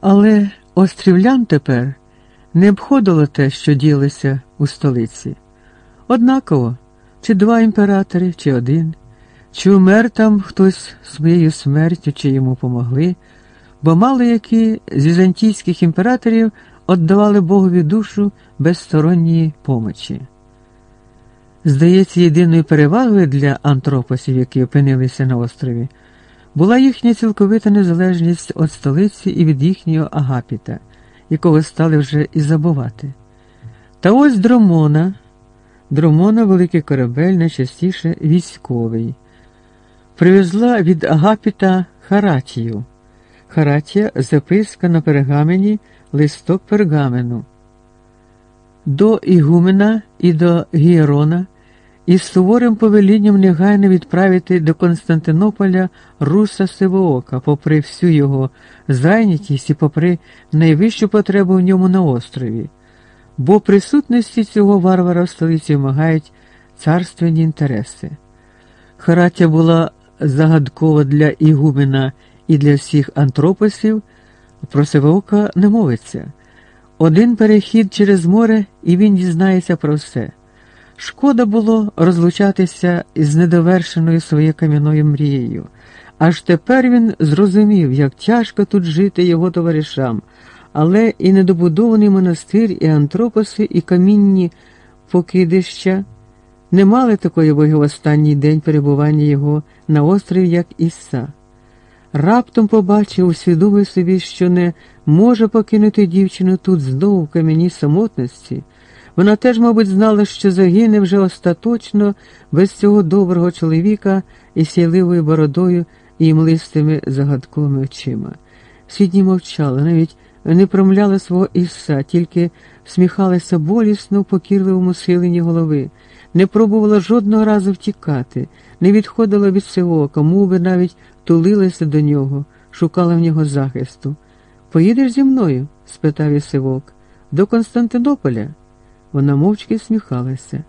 Але острівлян тепер не обходило те, що ділося у столиці. Однаково, чи два імператори, чи один, чи умер там хтось своєю смертю, чи йому помогли, бо мало які з візантійських імператорів віддавали Богові душу без сторонньої помочі. Здається, єдиною перевагою для антропосів, які опинилися на острові, була їхня цілковита незалежність від столиці і від їхнього агапіта, якого стали вже і забувати. Та ось Дромона, Дромона, великий корабель, найчастіше військовий, привезла від агапіта Харатію. Харатія записка на пергамені листок пергамену. До Ігумена і до Гієрона із суворим повелінням негайно відправити до Константинополя Руса Сивоока, попри всю його зайнятість і попри найвищу потребу в ньому на острові, бо присутності цього варвара в столиці вимагають царственні інтереси. Хараття була загадкова для Ігумена і для всіх антропосів, про Сивоока не мовиться. Один перехід через море, і він дізнається про все. Шкода було розлучатися із недовершеною своєю кам'яною мрією. Аж тепер він зрозумів, як тяжко тут жити його товаришам, але і недобудований монастир, і антропоси, і камінні покидища не мали такої ваги в останній день перебування його на острові, як Іса. Раптом побачив, усвідомив собі, що не може покинути дівчину тут знову в кам'яній самотності. Вона теж, мабуть, знала, що загине вже остаточно без цього доброго чоловіка із сяйливою бородою і млистими загадковими очима. Сідні мовчали, навіть не промляли свого Ісса, тільки всміхалися болісно в покірливому силенні голови, не пробувала жодного разу втікати, не відходила від всього, кому би навіть тулилася до нього, шукала в нього захисту. Поїдеш зі мною? спитав Ісивок. До Константинополя. Вона мовчки всміхалася.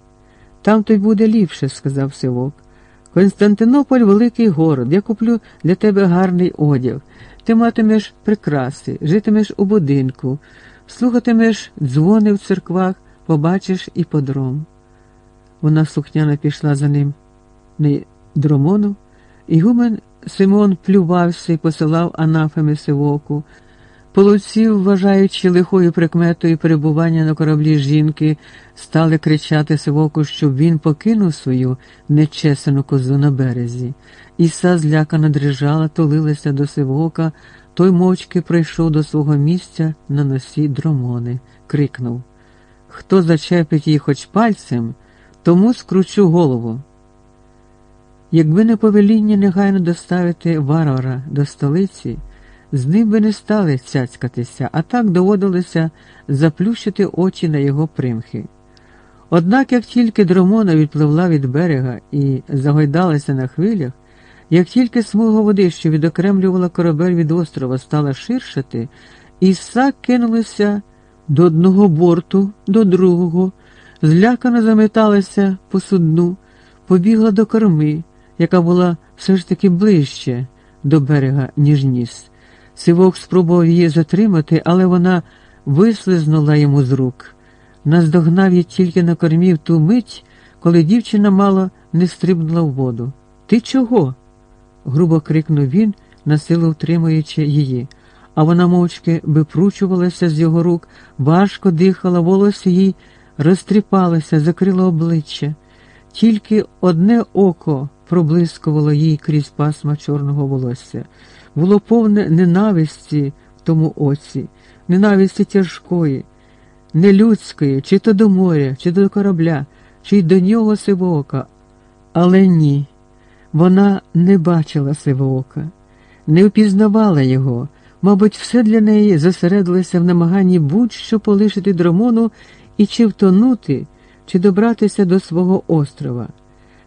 Там то буде ліпше, сказав Сивок. Константинополь великий город. Я куплю для тебе гарний одяг. Ти матимеш прикраси, житимеш у будинку, слухатимеш дзвони в церквах, побачиш і подром. Вона слухняно пішла за ним не дромону, і гумен Симон плювався і посилав анафеми Сивоку. Полуці, вважаючи лихою прикметою перебування на кораблі жінки, стали кричати Сивоку, щоб він покинув свою нечесану козу на березі. Іса злякано дрижала, тулилася до Сивока, той мовчки прийшов до свого місця на носі дромони, крикнув Хто зачепить її хоч пальцем, тому скручу голову. Якби не повеління негайно доставити варвара до столиці, з ним би не стали цяцькатися, а так доводилося заплющити очі на його примхи. Однак, як тільки дромона відпливла від берега і загойдалася на хвилях, як тільки смуга води, що відокремлювала корабель від острова, стала ширшати, Іса кинулася до одного борту, до другого, злякано заметалася по судну, побігла до корми, яка була все ж таки ближче до берега, ніж ніс. Сивок спробував її затримати, але вона вислизнула йому з рук. Наздогнав її тільки на кормі в ту мить, коли дівчина мало не стрибнула в воду. Ти чого? грубо крикнув він, насилу втримуючи її, а вона мовчки випручувалася з його рук, важко дихала, волосся їй розтріпалося, закрило обличчя. Тільки одне око проблискувало їй крізь пасма чорного волосся було повне ненависті в тому оці, ненависті тяжкої, нелюдської, чи то до моря, чи до корабля, чи й до нього сивоока. Але ні, вона не бачила сивоока, не впізнавала його. Мабуть, все для неї зосередилося в намаганні будь-що полишити дромону і чи втонути, чи добратися до свого острова.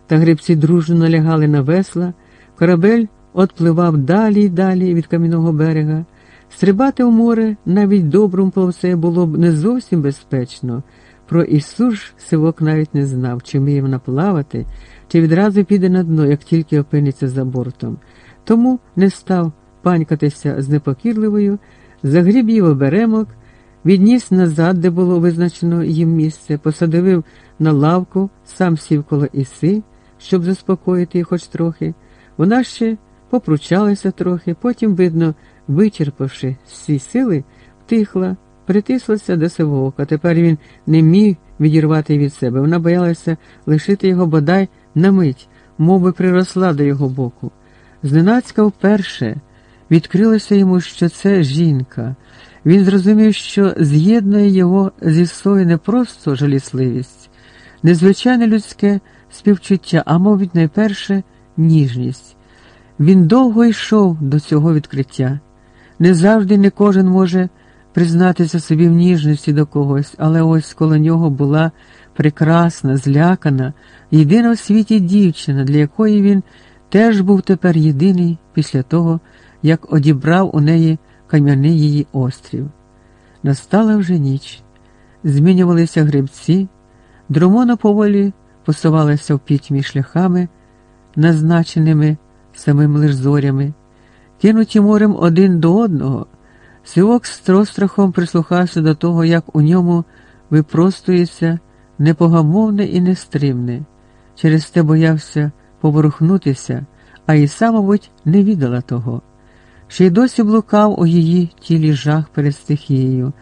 Та грибці дружно налягали на весла, корабель отпливав далі й далі від кам'яного берега. Стрибати в море навіть доброму плавце було б не зовсім безпечно. Про Ісуш сивок навіть не знав, чи вміє вона плавати, чи відразу піде на дно, як тільки опиниться за бортом. Тому не став панькатися з непокірливою, загріб її в оберемок, відніс назад, де було визначено їм місце, посадовив на лавку, сам сів коло іси, щоб заспокоїти її хоч трохи. Вона ще попручалася трохи, потім, видно, вичерпавши всі сили, втихла, притислася до Сивоока. Тепер він не міг відірвати від себе. Вона боялася лишити його бодай на мить, мов приросла до його боку. Зненацька вперше відкрилося йому, що це жінка. Він зрозумів, що з'єднує його зі сою не просто жалісливість, незвичайне людське співчуття, а мовить найперше ніжність. Він довго йшов до цього відкриття. Не завжди не кожен може признатися собі в ніжності до когось, але ось коло нього була прекрасна, злякана, єдина в світі дівчина, для якої він теж був тепер єдиний після того, як одібрав у неї кам'яний її острів. Настала вже ніч, змінювалися грибці, дромона поволі посувалася в пітьмі шляхами, назначеними самим лиш зорями, кинуті морем один до одного. Сивок з трострахом прислухався до того, як у ньому випростується непогамовне і нестримне. Через те боявся поворухнутися, а і сам, мабуть, не віддала того. Ще й досі блукав у її тілі жах перед стихією.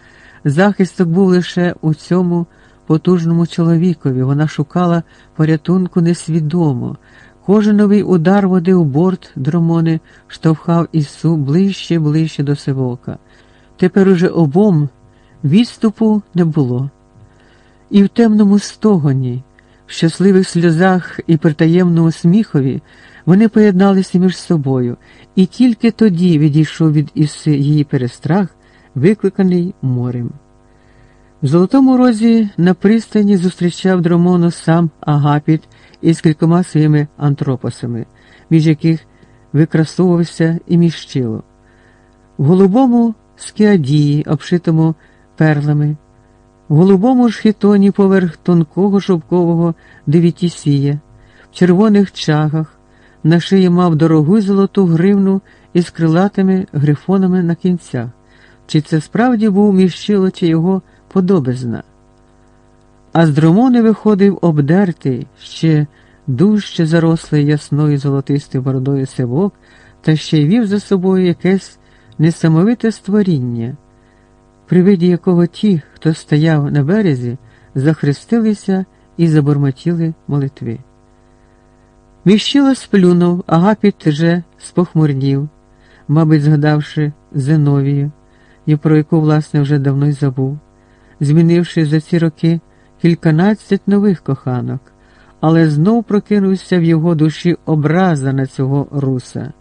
Захисток був лише у цьому потужному чоловікові. Вона шукала порятунку несвідомо. Кожен новий удар води у борт дромони штовхав Ісу ближче ближче до Сивока. Тепер уже обом відступу не було. І в темному стогоні, в щасливих сльозах і притаємному сміхові вони поєдналися між собою, і тільки тоді відійшов від Іси її перестрах, викликаний морем. В Золотому розі на пристані зустрічав Дромону сам Агапіт із кількома своїми антропосами, між яких викрасовувався і міщило. В голубому скіадії, обшитому перлами, в голубому ж хітоні поверх тонкого шовкового девітісія, в червоних чагах, на шиї мав дорогу золоту гривну із крилатими грифонами на кінцях. Чи це справді був міщило, чи його подобизна? А з дромони виходив обдертий, ще дужче зарослий ясною золотистою бородою сивок, та ще й вів за собою якесь несамовите створіння, при виді якого ті, хто стояв на березі, захрестилися і забормотіли молитви. Міщило сплюнув, Агапіт же спохмурнів, мабуть, згадавши Зеновію, і про яку, власне, вже давно й забув, змінивши за ці роки кільканадцять нових коханок, але знов прокинувся в його душі образа на цього руса,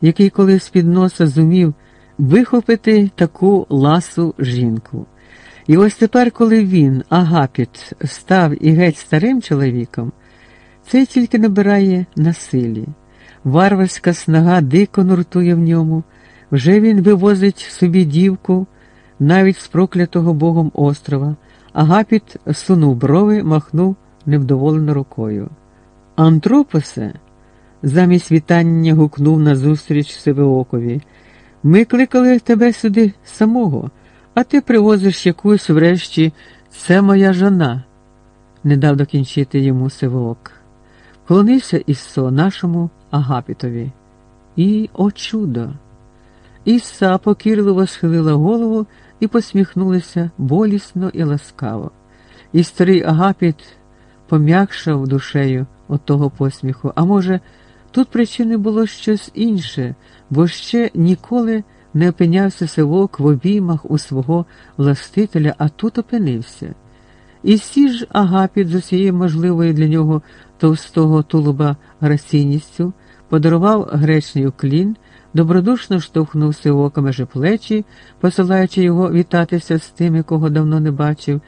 який колись під носа зумів вихопити таку ласу жінку. І ось тепер, коли він, Агапіт, став і геть старим чоловіком, це тільки набирає на силі. Варварська снага дико нуртує в ньому, вже він вивозить собі дівку навіть з проклятого Богом острова, Агапіт сунув брови, махнув невдоволено рукою. Антропосе, замість вітання гукнув назустріч Сивеокові. Ми кликали тебе сюди самого, а ти привозиш якусь врешті, це моя жона, не дав докінчити йому Сивоок. Клонився Іссо нашому Агапітові. І, о чудо! Іса покірливо схилила голову і посміхнулася болісно і ласкаво. І старий Агапіт пом'якшав душею от того посміху, а може, тут причини було щось інше, бо ще ніколи не опинявся сивок в обіймах у свого властителя, а тут опинився. І всі ж Агапіт з усією можливою для нього товстого тулуба граційністю подарував гречний уклін, добродушно штовхнув сивока межі плечі, посилаючи його вітатися з тими, кого давно не бачив,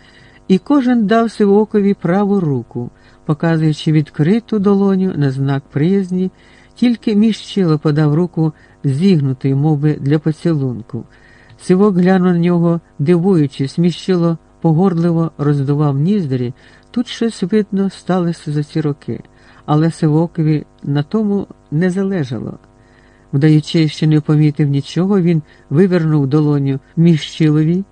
і кожен дав сивокові праву руку, показуючи відкриту долоню на знак приязні, тільки міщило подав руку зігнутою, мовби для поцілунку. Сивок глянув на нього, дивуючись, міщило погорливо роздував ніздрі, тут щось видно сталося за ці роки, але Сивокові на тому не залежало. Вдаючи, що не помітив нічого, він вивернув долоню міщилові,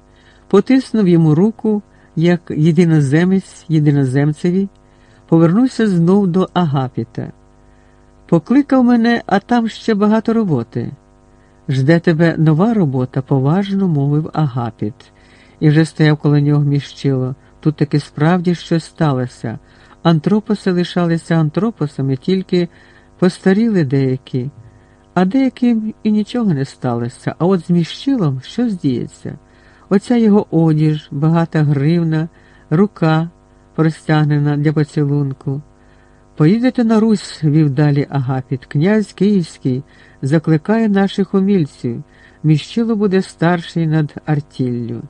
потиснув йому руку, як єдиноземець єдиноземцеві, повернувся знов до Агапіта. Покликав мене, а там ще багато роботи. Жде тебе нова робота, поважно мовив Агапіт, і вже стояв коло нього міщило. Тут таки справді щось сталося. Антропоси лишалися антропосами, тільки постаріли деякі, а деяким і нічого не сталося. А от з міщилом що здіється? Оця його одіж, багата гривна, рука простягнена для поцілунку. Поїдете на Русь, вів далі Агапіт, князь Київський закликає наших умільців. Міщило буде старший над артіллю.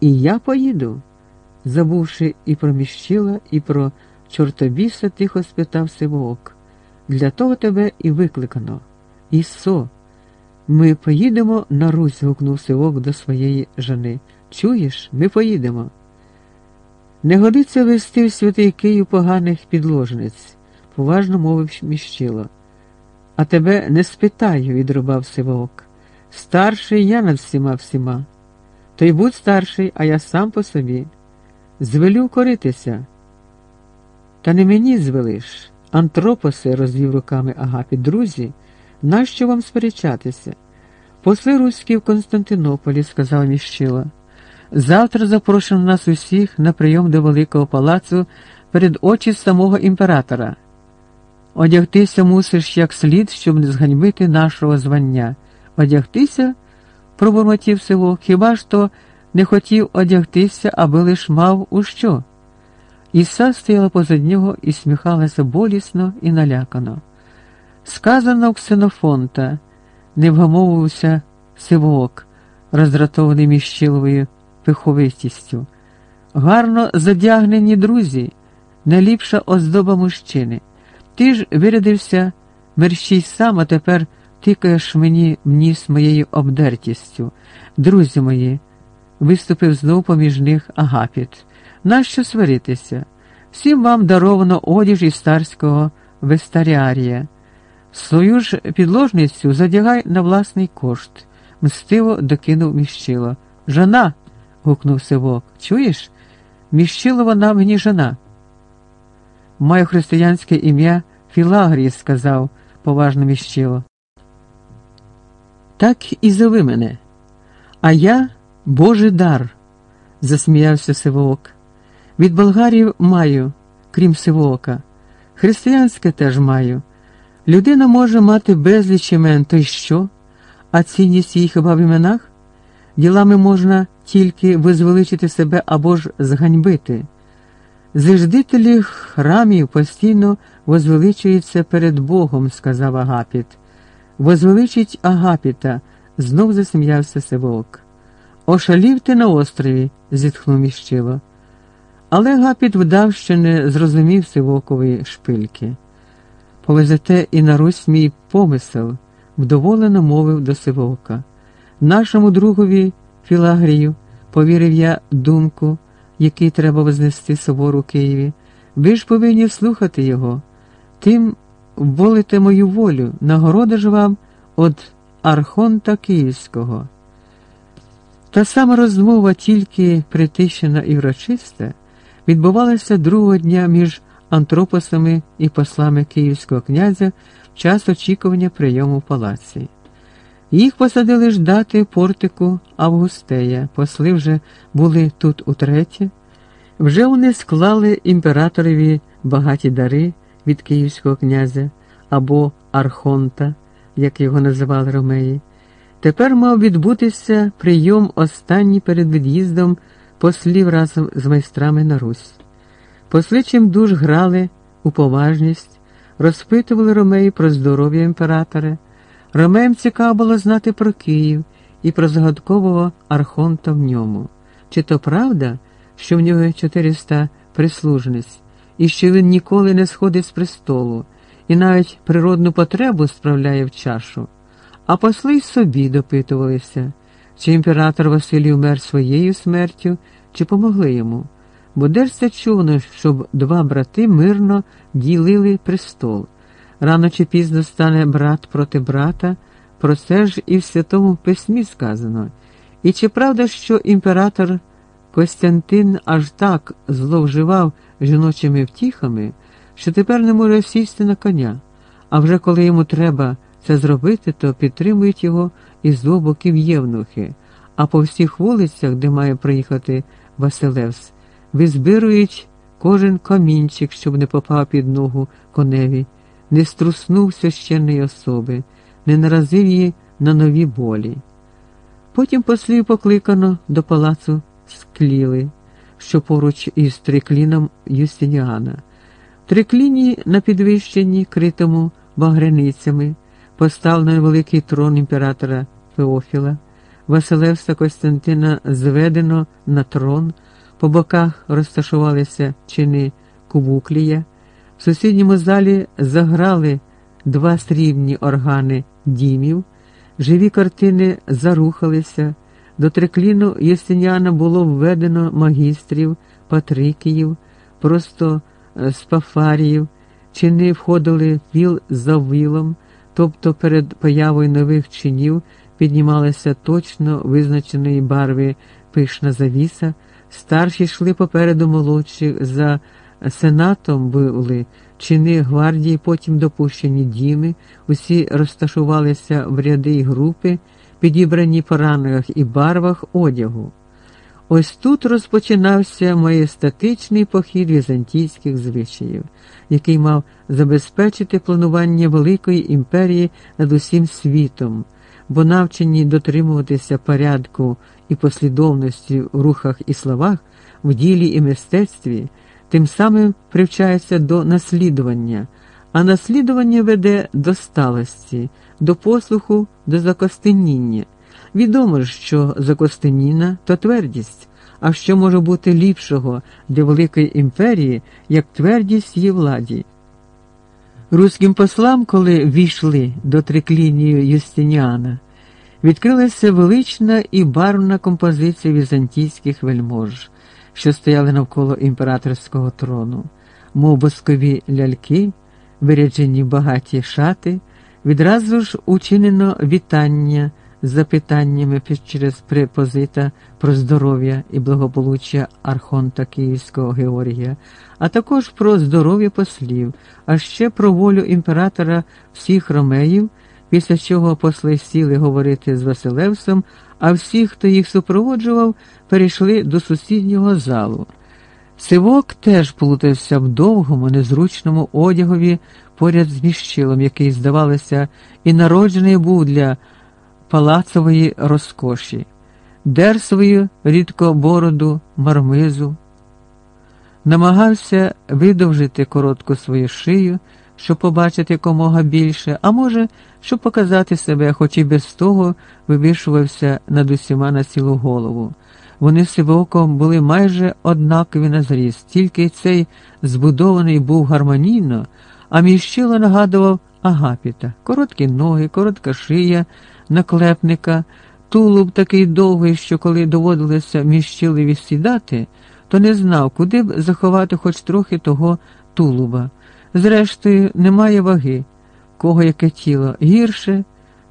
І я поїду. Забувши і про міщила, і про чортобіса, тихо спитав Сивоок. Для того тебе і викликано. Ісо, ми поїдемо на Русь, гукнув Сивок до своєї жени. Чуєш, ми поїдемо. Не годиться вести в святий Київ поганих підложниць, поважно мовив міщило. А тебе не спитаю, відрубав Сивок. Старший я над всіма всіма. То й будь старший, а я сам по собі. Звелю коритися. Та не мені звелиш. Антропоси, розвів руками Агапі, друзі, нащо вам сперечатися? Посли руські в Константинополі, сказав міщила. Завтра запрошено нас усіх на прийом до Великого палацу перед очі самого імператора. Одягтися мусиш як слід, щоб не зганьбити нашого звання. Одягтися, пробурмотів село, хіба ж то не хотів одягтися, аби лиш мав у що? Іса стояла позад нього і сміхалася болісно і налякано. Сказано Ксенофонта, не вгамовувався сивоок, роздратований міщиловою пиховитістю. Гарно задягнені друзі, найліпша оздоба мужчини. Ти ж вирядився мерщій сам, а тепер тикаєш мені в ніс моєю обдертістю. Друзі мої, виступив знов поміж них Агапіт. Нащо сваритися? Всім вам даровано одіж із старського вестаріарія. Свою ж підложницю задягай на власний кошт, мстиво докинув міщило. Жона гукнув Сивок. Чуєш? Міщилова нам мені жена. Маю християнське ім'я Філагрій, сказав поважно міщило. Так і зови мене. А я Божий дар, засміявся Сивоок. Від болгарів маю, крім Сивоока. Християнське теж маю. Людина може мати безліч імен, то й що? А цінність їх хіба в іменах? Ділами можна тільки визвеличити себе або ж зганьбити. Зиждителі храмів постійно возвеличуються перед Богом, сказав Агапіт. Возвеличить Агапіта, знов засміявся Сивок. Ошалів ти на острові, зітхнув міщило. Але Агапіт вдав, що не зрозумів Сивокової шпильки. Повезете і на Русь мій помисел, вдоволено мовив до Сивока. Нашому другові Філагрію повірив я думку, який треба вознести собору Києві. Ви ж повинні слухати його. Тим волите мою волю, нагорода ж вам від Архонта Київського. Та сама розмова, тільки притищена і врочиста, відбувалася другого дня між антропосами і послами київського князя в час очікування прийому в палаці. Їх посадили ждати портику Августея, посли вже були тут утретє. Вже вони склали імператорові багаті дари від київського князя або Архонта, як його називали ромеї. Тепер мав відбутися прийом останній перед від'їздом послів разом з майстрами на Русь. Посли чимдуж грали у поважність, розпитували ромеї про здоров'я імператора. Ромеям цікаво було знати про Київ і про загадкового архонта в ньому. Чи то правда, що в нього 400 прислужниць, і що він ніколи не сходить з престолу, і навіть природну потребу справляє в чашу? А посли й собі допитувалися, чи імператор Василій умер своєю смертю, чи помогли йому. Бо де ж щоб два брати мирно ділили престол. Рано чи пізно стане брат проти брата, про це ж і в Святому Письмі сказано. І чи правда, що імператор Костянтин аж так зловживав жіночими втіхами, що тепер не може сісти на коня, а вже коли йому треба це зробити, то підтримують його із двох боків євнухи, а по всіх вулицях, де має приїхати Василевс, визбирують кожен камінчик, щоб не попав під ногу коневі, не струснув священної особи, не наразив її на нові болі. Потім послів покликано до палацу скліли, що поруч із трикліном Юстиніана. Трикліні на підвищенні, критому багряницями, поставлено великий трон імператора Феофіла, Василевса Костянтина зведено на трон, по боках розташувалися чини Кубуклія, в сусідньому залі заграли два срібні органи дімів, живі картини зарухалися. До трикліну Єстиніана було введено магістрів, патрикіїв, просто е, спафаріїв, чини входили віл за вілом, тобто перед появою нових чинів піднімалася точно визначеної барви пишна завіса, старші йшли попереду молодших, за сенатом були чини гвардії, потім допущені діми, усі розташувалися в ряди й групи підібрані по рангах і барвах одягу. Ось тут розпочинався маєстатичний похід візантійських звичаїв, який мав забезпечити планування великої імперії над усім світом, бо навчені дотримуватися порядку і послідовності в рухах і словах, в ділі і мистецтві, тим самим привчається до наслідування, а наслідування веде до сталості до послуху, до закостеніння. Відомо ж, що закостеніна то твердість, а що може бути ліпшого для великої імперії, як твердість її владі. Руським послам, коли війшли до триклінії Юстиніана, відкрилася велична і барвна композиція візантійських вельмож, що стояли навколо імператорського трону, мов боскові ляльки, виряджені багаті шати. Відразу ж учинено вітання з запитаннями через препозита про здоров'я і благополуччя Архонта Київського Георгія, а також про здоров'я послів, а ще про волю імператора всіх ромеїв, після чого посли сіли говорити з Василевсом, а всі, хто їх супроводжував, перейшли до сусіднього залу. Сивок теж плутався в довгому, незручному одягові поряд з міщилом, який, здавалося, і народжений був для палацової розкоші, дер свою рідко бороду, мармизу, намагався видовжити коротку свою шию, щоб побачити якомога більше, а може, щоб показати себе, хоч і без того вивішувався над усіма на цілу голову. Вони сивоком були майже однакові на зріст, тільки цей збудований був гармонійно, а міщило нагадував агапіта, короткі ноги, коротка шия, наклепника, тулуб такий довгий, що коли доводилося міщилові сідати, то не знав, куди б заховати хоч трохи того тулуба. Зрештою, немає ваги, кого яке тіло гірше,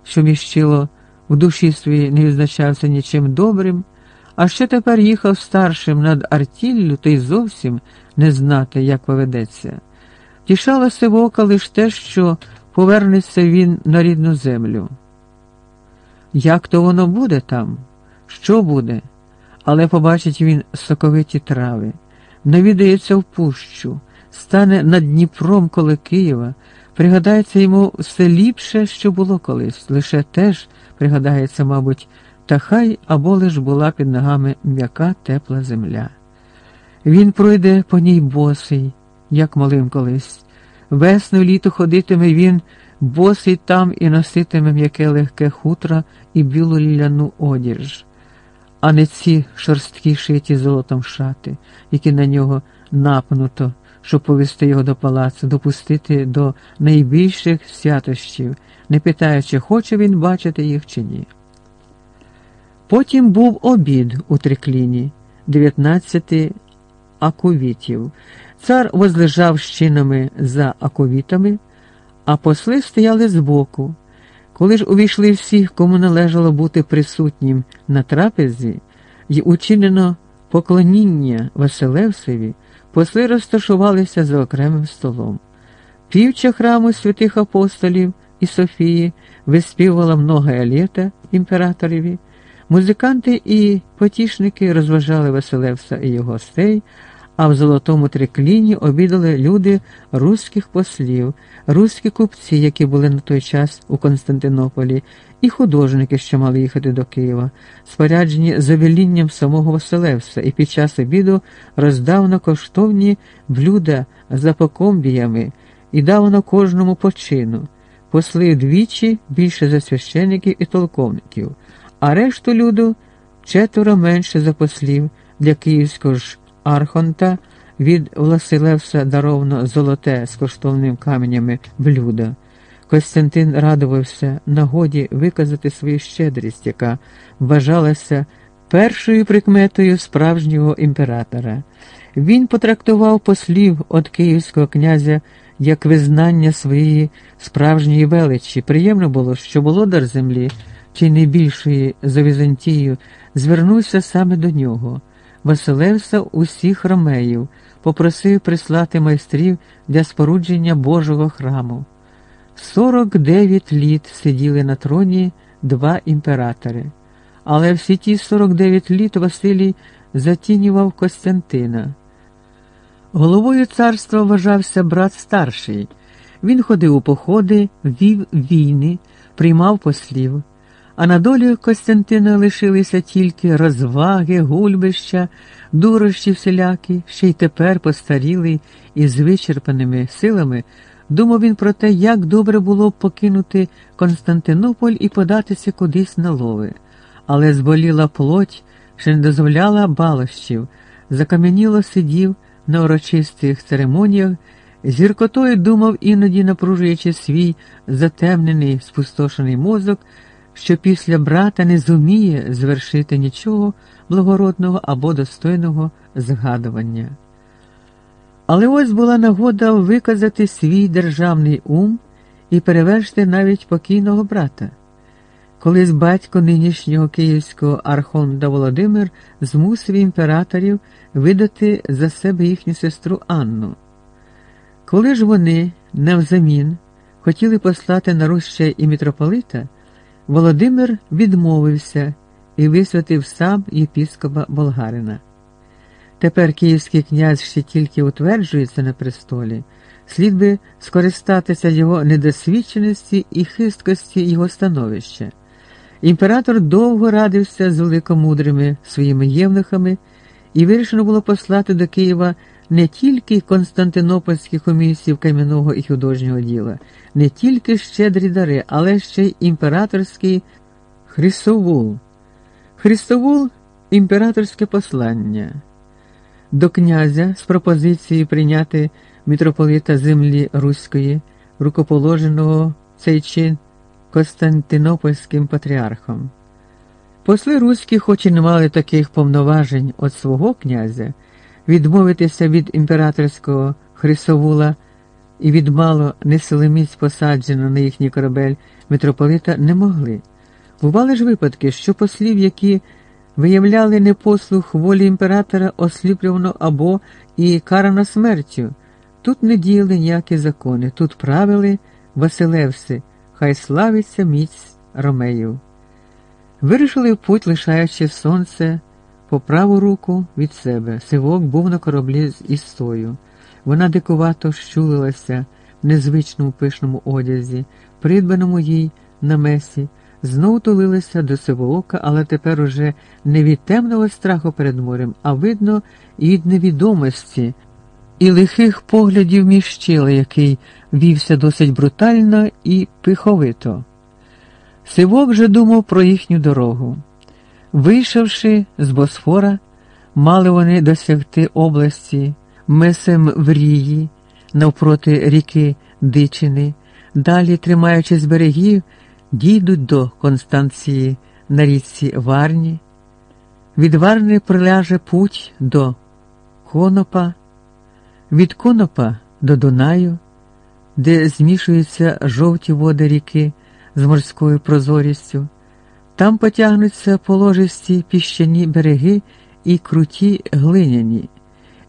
що міщило в душі своїй не відзначався нічим добрим, а ще тепер їхав старшим над артіллю, та й зовсім не знати, як поведеться. Тішала Сивока лише те, що повернеться він на рідну землю. Як то воно буде там? Що буде? Але побачить він соковиті трави, навідається в пущу, стане над Дніпром коло Києва, пригадається йому все ліпше, що було колись, лише теж пригадається, мабуть, та хай або лиш була під ногами м'яка тепла земля. Він пройде по ній босий як малим колись. Весну літо ходитиме він, босий там і носитиме м'яке легке хутро і білу ляну одіж, а не ці шорсткі шиті золотом шати, які на нього напнуто, щоб повести його до палацу, допустити до найбільших святощів, не питаючи, хоче він бачити їх чи ні. Потім був обід у трикліні, 19 аковітів. Цар возлежав щинами за аковітами, а посли стояли збоку. Коли ж увійшли всі, кому належало бути присутнім на трапезі, і учинено поклоніння Василевсові, посли розташувалися за окремим столом. Півча храму святих апостолів і Софії виспівувала много літа імператорові. Музиканти і потішники розважали Василевса і його гостей, а в золотому трикліні обідали люди руських послів, руські купці, які були на той час у Константинополі, і художники, що мали їхати до Києва, споряджені завелінням самого Василевса, і під час обіду роздав на коштовні блюда за покомбіями і дав на кожному почину, посли двічі більше за священиків і толковників, а решту люду четверо менше за послів для київського ж Архонта від Власилевса даровано золоте з коштовним каменями блюдо. Костянтин радувався нагоді виказати свою щедрість, яка вважалася першою прикметою справжнього імператора. Він потрактував послів від київського князя як визнання своєї справжньої величі. Приємно було, що володар землі, чи не більшої за Візантію, звернувся саме до нього. Василевса усіх ромеїв, попросив прислати майстрів для спорудження Божого храму. Сорок дев'ять літ сиділи на троні два імператори, але всі ті сорок дев'ять літ Василій затінював Костянтина. Головою царства вважався брат старший. Він ходив у походи, вів війни, приймав послів а на долі Костянтина лишилися тільки розваги, гульбища, дурощі всілякі, ще й тепер постарілий і з вичерпаними силами, думав він про те, як добре було б покинути Константинополь і податися кудись на лови. Але зболіла плоть, що не дозволяла балощів, закам'яніло сидів на урочистих церемоніях, зіркотою думав, іноді напружуючи свій затемнений, спустошений мозок що після брата не зуміє звершити нічого благородного або достойного згадування. Але ось була нагода виказати свій державний ум і перевершити навіть покійного брата. Колись батько нинішнього київського архонда Володимир змусив імператорів видати за себе їхню сестру Анну. Коли ж вони навзамін хотіли послати на Русь ще і митрополита, Володимир відмовився і висвятив сам єпіскопа болгарина. Тепер київський князь ще тільки утверджується на престолі, слід би скористатися його недосвідченості і хисткості його становища. Імператор довго радився з великомудрими своїми євнухами, і вирішено було послати до Києва не тільки Константинопольських умільців кам'яного і художнього діла, не тільки щедрі дари, але ще й імператорський Христовул. Христовул імператорське послання. До князя з пропозицією прийняти митрополита землі Руської, рукоположеного цей чин Константинопольським патріархом. Посли руські, хоч і не мали таких повноважень від свого князя відмовитися від імператорського Хрисовула і від мало неселеміць посаджено на їхній корабель митрополита не могли. Бували ж випадки, що послів, які виявляли непослух волі імператора, осліплювано або і карано смертю. Тут не діяли ніякі закони, тут правили Василевси, хай славиться міць Ромеїв. Вирішили в путь, лишаючи сонце по праву руку від себе сивок був на кораблі з істою. Вона дикувато щулилася в незвичному пишному одязі, придбаному їй на месі, знов тулилася до сивоока, але тепер уже не від темного страху перед морем, а видно, і від невідомості і лихих поглядів міщила, який вівся досить брутально і пиховито. Сивок же думав про їхню дорогу. Вийшовши з Босфора, мали вони досягти області Месемврії навпроти ріки Дичини, далі, тримаючись берегів, дійдуть до Констанції на річці Варні. Від Варни приляже путь до Конопа, від Конопа до Дунаю, де змішуються жовті води ріки з морською прозорістю. Там потягнуться положисті піщані береги і круті глиняні,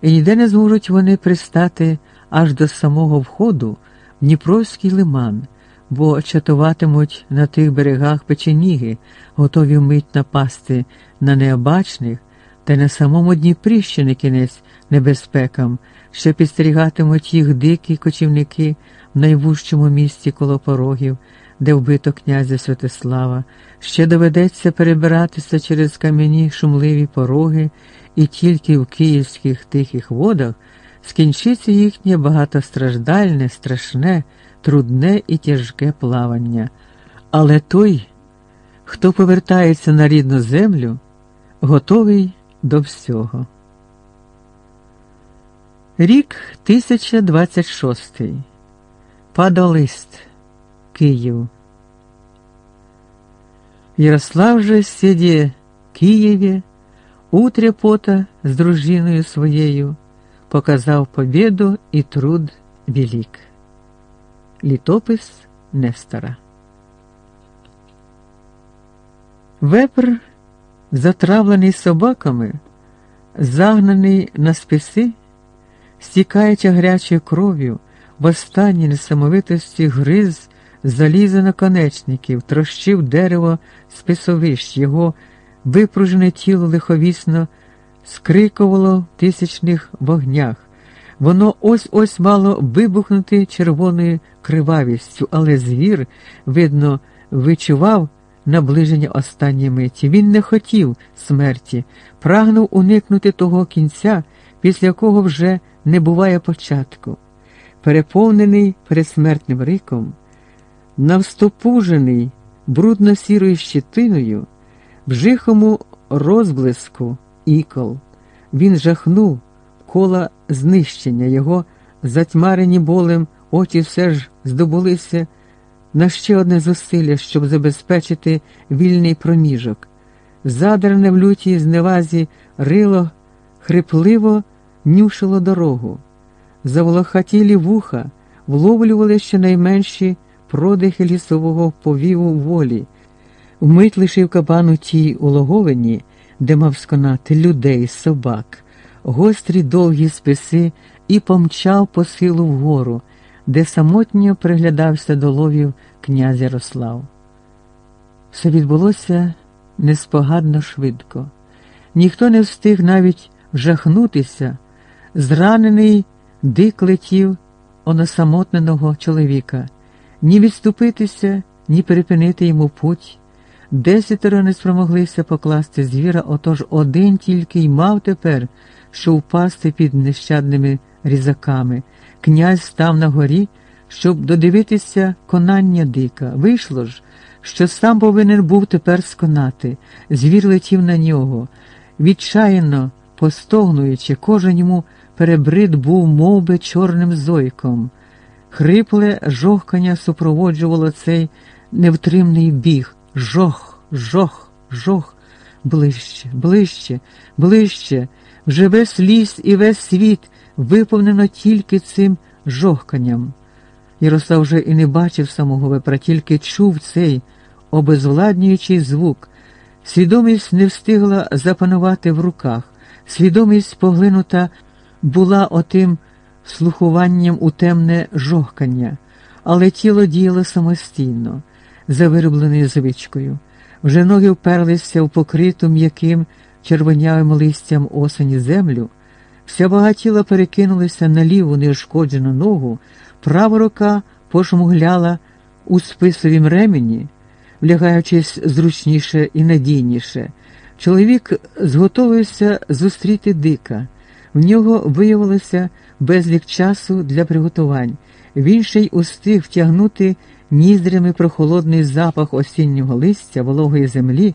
і ніде не зможуть вони пристати аж до самого входу в Дніпровський лиман, бо чатуватимуть на тих берегах печеніги, готові вмить напасти на необачних, та й на самому Дніпрі ще не кінець небезпекам, що підстерігатимуть їх дикі кочівники в найвужчому місці коло порогів, де вбито князя Святослава, ще доведеться перебиратися через кам'яні шумливі пороги, і тільки в київських тихих водах скінчиться їхнє багатостраждальне, страшне, трудне і тяжке плавання. Але той, хто повертається на рідну землю, готовий до всього. Рік 1026. Падолист. Київ. Ярослав же сидє Києві, утря пота з дружиною своєю, показав побіду і труд велик. Літопис Нестора. Вепр, затравлений собаками, загнаний на списи, стікаючи гарячою кров'ю, в останній несамовитості гриз заліза наконечників, трощив дерево списовищ, його випружене тіло лиховісно скрикувало в тисячних вогнях. Воно ось ось мало вибухнути червоною кривавістю, але звір, видно, вичував наближення останньої миті. Він не хотів смерті, прагнув уникнути того кінця, після якого вже не буває початку. Переповнений пересмертним риком, навстопужений брудно-сірою щитиною, в жихому розблиску ікол, він жахнув кола знищення його, затьмарені болем, очі все ж здобулися на ще одне зусилля, щоб забезпечити вільний проміжок. Задране в лютій зневазі рило хрипливо нюшило дорогу. Заволохатілі вуха вловлювали щонайменші продихи лісового повіву волі. Вмить лишив кабану тій улоговині, де мав сконати людей, собак, гострі довгі списи і помчав по силу вгору, де самотньо приглядався до ловів князь Ярослав. Все відбулося неспогадно швидко. Ніхто не встиг навіть вжахнутися, зранений дик летів оносамотненого чоловіка, ні відступитися, ні перепинити йому путь. Десятеро не спромоглися покласти звіра, отож один тільки й мав тепер, що впасти під нещадними різаками. Князь став на горі, щоб додивитися конання дика. Вийшло ж, що сам повинен був тепер сконати. Звір летів на нього. Відчаянно, постогнуючи, кожен йому перебрид був мов би, чорним зойком. Хрипле жохкання супроводжувало цей невтримний біг. Жох, жох, жох, ближче, ближче, ближче. Вже весь ліс і весь світ виповнено тільки цим жохканням. Ярослав вже і не бачив самого вепра, тільки чув цей обезвладнюючий звук. Свідомість не встигла запанувати в руках, свідомість поглинута була отим слухуванням у темне жохкання, але тіло діяло самостійно, за виробленою звичкою. Вже ноги вперлися в покриту м'яким червонявим листям осені землю, вся вага тіла перекинулася на ліву неушкоджену ногу, права рука пошмугляла у списовім ремені, влягаючись зручніше і надійніше. Чоловік зготовився зустріти дика. В нього виявилося безлік часу для приготувань. Він ще й устиг втягнути ніздрями прохолодний запах осіннього листя, вологої землі,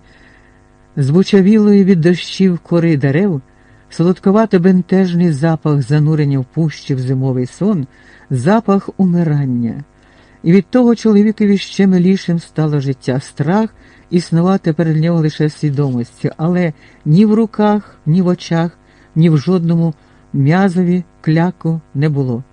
збучавілої від дощів кори дерев, солодковато бентежний запах занурення в пущі в зимовий сон, запах умирання. І від того чоловікові ще милішим стало життя, страх існувати перед нього лише в свідомості, але ні в руках, ні в очах, ні в жодному м'язові кляку не було.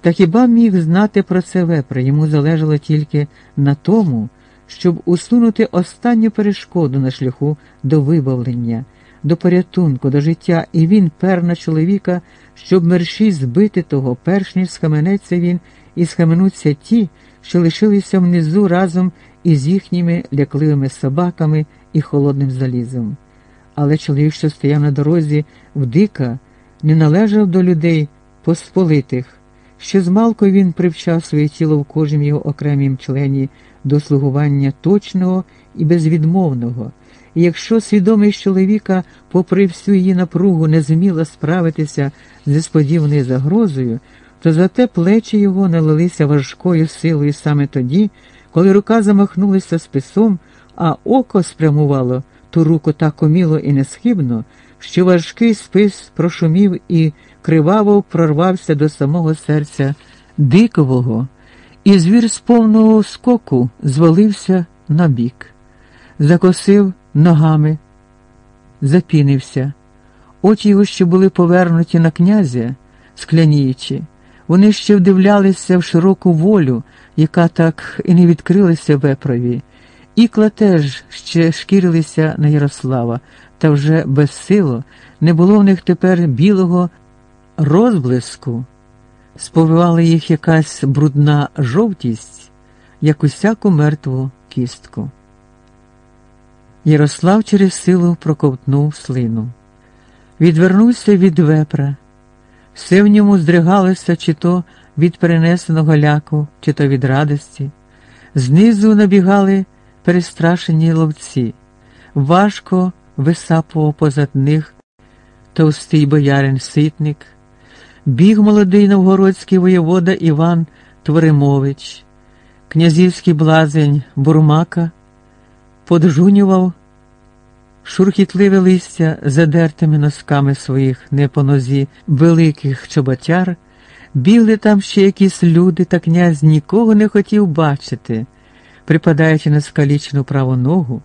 Та хіба міг знати про це вепр? Йому залежало тільки на тому, щоб усунути останню перешкоду на шляху до вибавлення, до порятунку, до життя, і він пер на чоловіка, щоб мерші збити того, перш ніж схаменеться він, і схаменуться ті, що лишилися внизу разом із їхніми лякливими собаками і холодним залізом. Але чоловік, що стояв на дорозі вдика, не належав до людей посполитих. Ще змалку він привчав своє тіло в кожнім його окремім члені до слугування точного і безвідмовного, і якщо свідомість чоловіка, попри всю її напругу, не зміла справитися з несподіваною загрозою, то зате плечі його налилися важкою силою саме тоді, коли рука замахнулася списом, а око спрямувало ту руку так уміло і несхибно, що важкий спис прошумів і криваво прорвався до самого серця дикового, і звір з повного скоку звалився на бік, закосив ногами, запінився. Очі його ще були повернуті на князя, скляніючи. Вони ще вдивлялися в широку волю, яка так і не відкрилася вепрові. Ікла теж ще шкірилися на Ярослава, та вже безсило не було в них тепер білого розблиску, сповивала їх якась брудна жовтість, як усяку мертву кістку. Ярослав через силу проковтнув слину. Відвернувся від вепра. Все в ньому здригалося чи то від перенесеного ляку, чи то від радості. Знизу набігали перестрашені ловці, важко висапував позад них товстий боярин ситник, біг молодий новгородський воєвода Іван Творимович, князівський блазень Бурмака, поджунював шурхітливе листя задертими носками своїх не по нозі великих чоботяр, бігли там ще якісь люди, та князь нікого не хотів бачити, припадаючи на скалічну праву ногу,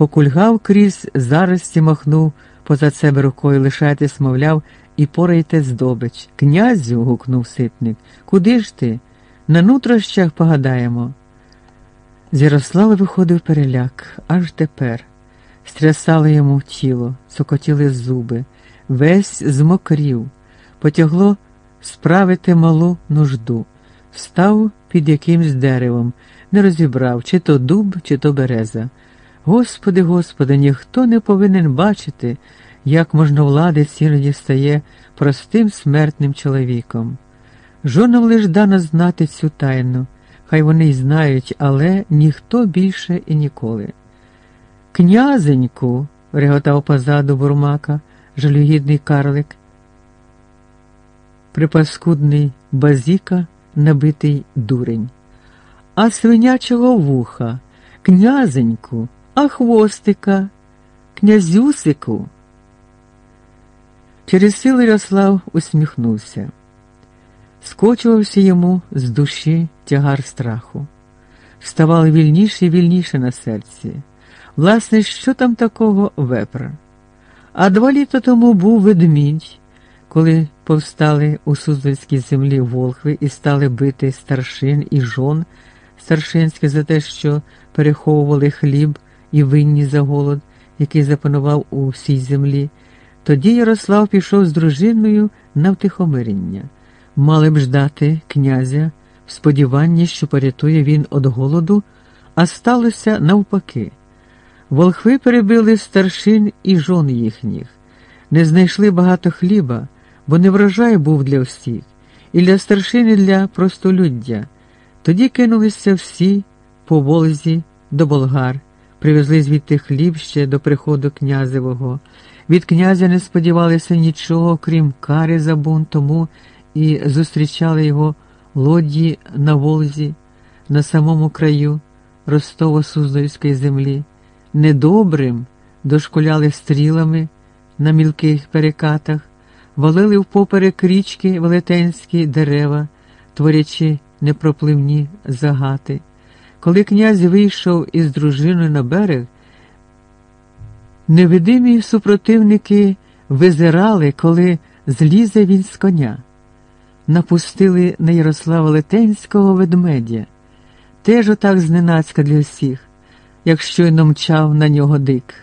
покульгав крізь зарості, махнув позад себе рукою, лишайтесь, мовляв, і порайте здобич. Князю. гукнув ситник. Куди ж ти? На нутрощах погадаємо. З Ярослава виходив переляк аж тепер. Стрясали йому тіло, сокотіли зуби, весь змокрів, потягло справити малу нужду, став під якимсь деревом, не розібрав, чи то дуб, чи то береза. Господи, Господи, ніхто не повинен бачити, як можновладець іноді стає простим смертним чоловіком. Жонам лиш дано знати цю тайну, хай вони й знають, але ніхто більше і ніколи. Князеньку, реготав позаду бурмака, жалюгідний карлик, припаскудний базіка, набитий дурень. А свинячого вуха, князеньку, а хвостика, князюсику. Через силу Ярослав усміхнувся. Скочувався йому з душі тягар страху. Вставали вільніше і вільніше на серці. Власне, що там такого вепра? А два літа тому був ведмідь, коли повстали у Суздальській землі волхви і стали бити старшин і жон старшинське за те, що переховували хліб і винні за голод, який запанував у всій землі. Тоді Ярослав пішов з дружиною на втихомирення. Мали б ждати князя в сподіванні, що порятує він від голоду, а сталося навпаки. Волхви перебили старшин і жон їхніх, не знайшли багато хліба, бо не врожай був для всіх, і для старшин, і для простолюддя. Тоді кинулися всі по волзі до болгар, привезли звідти хліб ще до приходу князевого. Від князя не сподівалися нічого, крім кари за бунт, тому і зустрічали його лодії на Волзі, на самому краю Ростово-Суздальської землі недобрим дошкуляли стрілами на мілких перекатах, валили впоперек річки велетенські дерева, творячи непропливні загати. Коли князь вийшов із дружиною на берег, невидимі супротивники визирали, коли злізе він з коня. напустили на Ярослава Летенського ведмедя, теж отак зненацька для всіх, як щойно мчав на нього дик.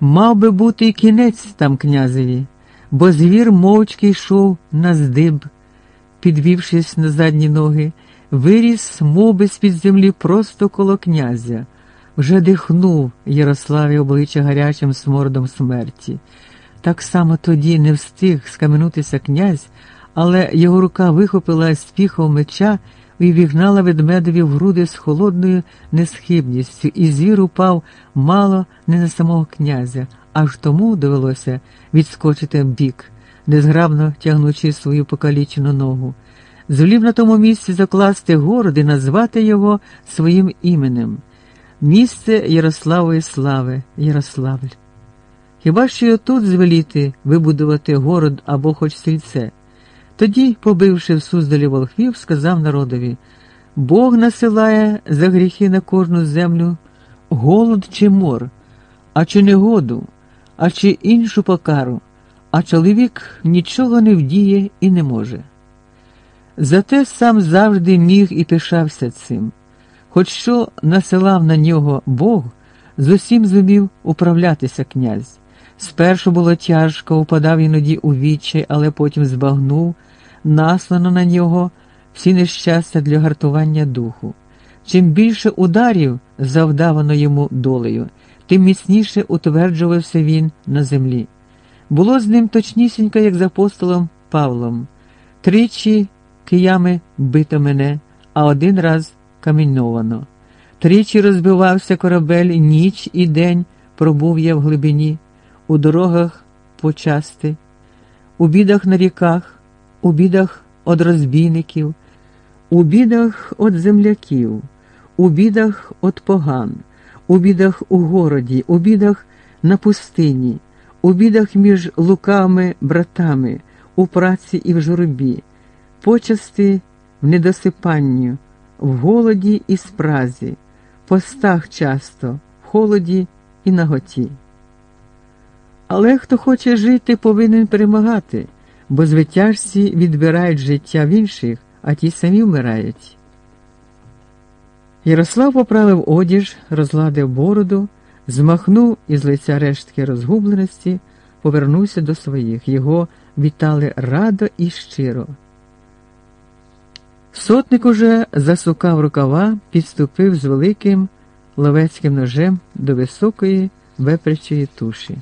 Мав би бути і кінець там князеві, бо звір мовчки йшов на здиб, підвівшись на задні ноги, виріс, мов би з-під землі просто коло князя, вже дихнув Ярославі обличчя гарячим смордом смерті. Так само тоді не встиг скаменутися князь, але його рука вихопила з піхов меча і вігнала ведмедові в груди з холодною несхибністю, і звір упав мало не на самого князя, аж тому довелося відскочити в бік, незграбно тягнучи свою покалічену ногу. Звелів на тому місці закласти город і назвати його своїм іменем. Місце Ярославої слави, Ярославль. Хіба що й отут звеліти вибудувати город або хоч сільце? Тоді, побивши в суздалі волхвів, сказав народові Бог насилає за гріхи на кожну землю голод чи мор, а чи негоду, а чи іншу покару, а чоловік нічого не вдіє і не може. Зате сам завжди міг і пишався цим. Хоч що насилав на нього Бог, з усім зумів управлятися князь. Спершу було тяжко, упадав іноді у відчай, але потім збагнув, наслано на нього всі нещастя для гартування духу. Чим більше ударів завдавано йому долею, тим міцніше утверджувався він на землі. Було з ним точнісінько, як з апостолом Павлом. Тричі киями бито мене, а один раз каміньовано. Тричі розбивався корабель, ніч і день пробув я в глибині, у дорогах почасти, у бідах на ріках, у бідах од розбійників, у бідах од земляків, у бідах од поган, у бідах у городі, у бідах на пустині, у бідах між лукавими братами, у праці і в журбі, почасти в недосипанню, в голоді і спразі, постах часто, в холоді і наготі. Але хто хоче жити, повинен перемагати, бо звитяжці відбирають життя в інших, а ті самі вмирають. Ярослав поправив одіж, розгладив бороду, змахнув із лиця рештки розгубленості, повернувся до своїх. Його вітали радо і щиро. Сотник уже засукав рукава, підступив з великим ловецьким ножем до високої вепрячої туші.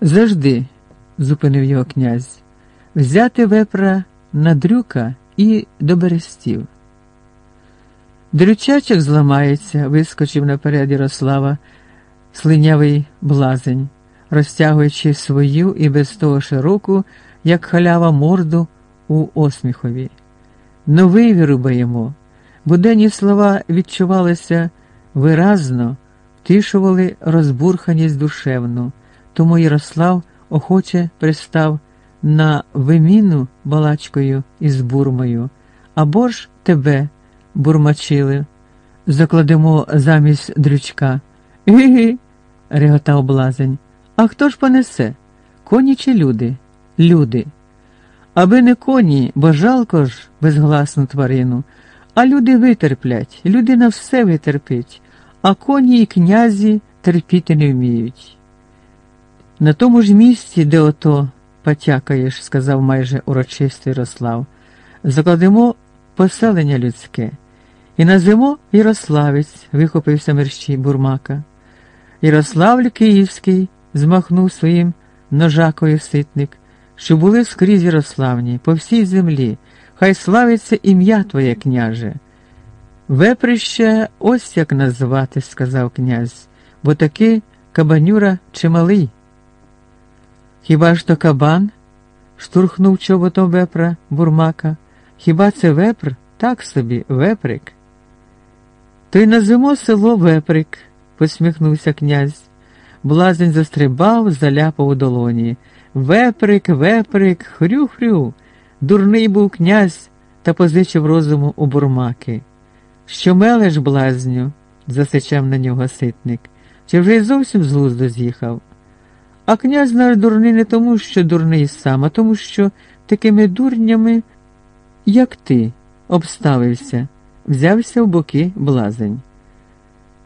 Завжди, зупинив його князь, взяти вепра на дрюка і до берестів. Дрючачок зламається, вискочив наперед Ярослава, слинявий блазень, розтягуючи свою і без того широку, як халява морду у осміхові. Новий вирубаємо. Буденні слова відчувалися виразно, втішували розбурханість душевну, тому Ярослав охоче пристав на виміну балачкою із бурмою, або ж тебе бурмачили. Закладемо замість дрючка. Гі-гі, реготав блазень. А хто ж понесе? Коні чи люди? Люди. Аби не коні, бо жалко ж безгласну тварину, а люди витерплять, людина все витерпить, а коні і князі терпіти не вміють. На тому ж місці, де ото потякаєш, сказав майже урочистий Ярослав, закладемо поселення людське. І назвемо Ярославець, вихопився мерщій бурмака. Ярославль Київський змахнув своїм ножакою ситник що були скрізь Ярославні, по всій землі, хай славиться ім'я Твоє, княже. Веприще ось як назвати, сказав князь, бо таки кабанюра чималий. Хіба ж то кабан? штурхнув чоботом вепра бурмака. Хіба це вепр? Так собі, веприк. То й назвемо село Веприк, посміхнувся князь. Блазень застрибав, заляпав у долоні. Веприк, веприк, хрю-хрю. Дурний був князь та позичив розуму у бурмаки. Що мелеш, блазню? засичав на нього ситник. Чи вже й зовсім з глузду з'їхав? А князь наш дурний не тому, що дурний сам, а тому, що такими дурнями, як ти, обставився, взявся в боки блазень.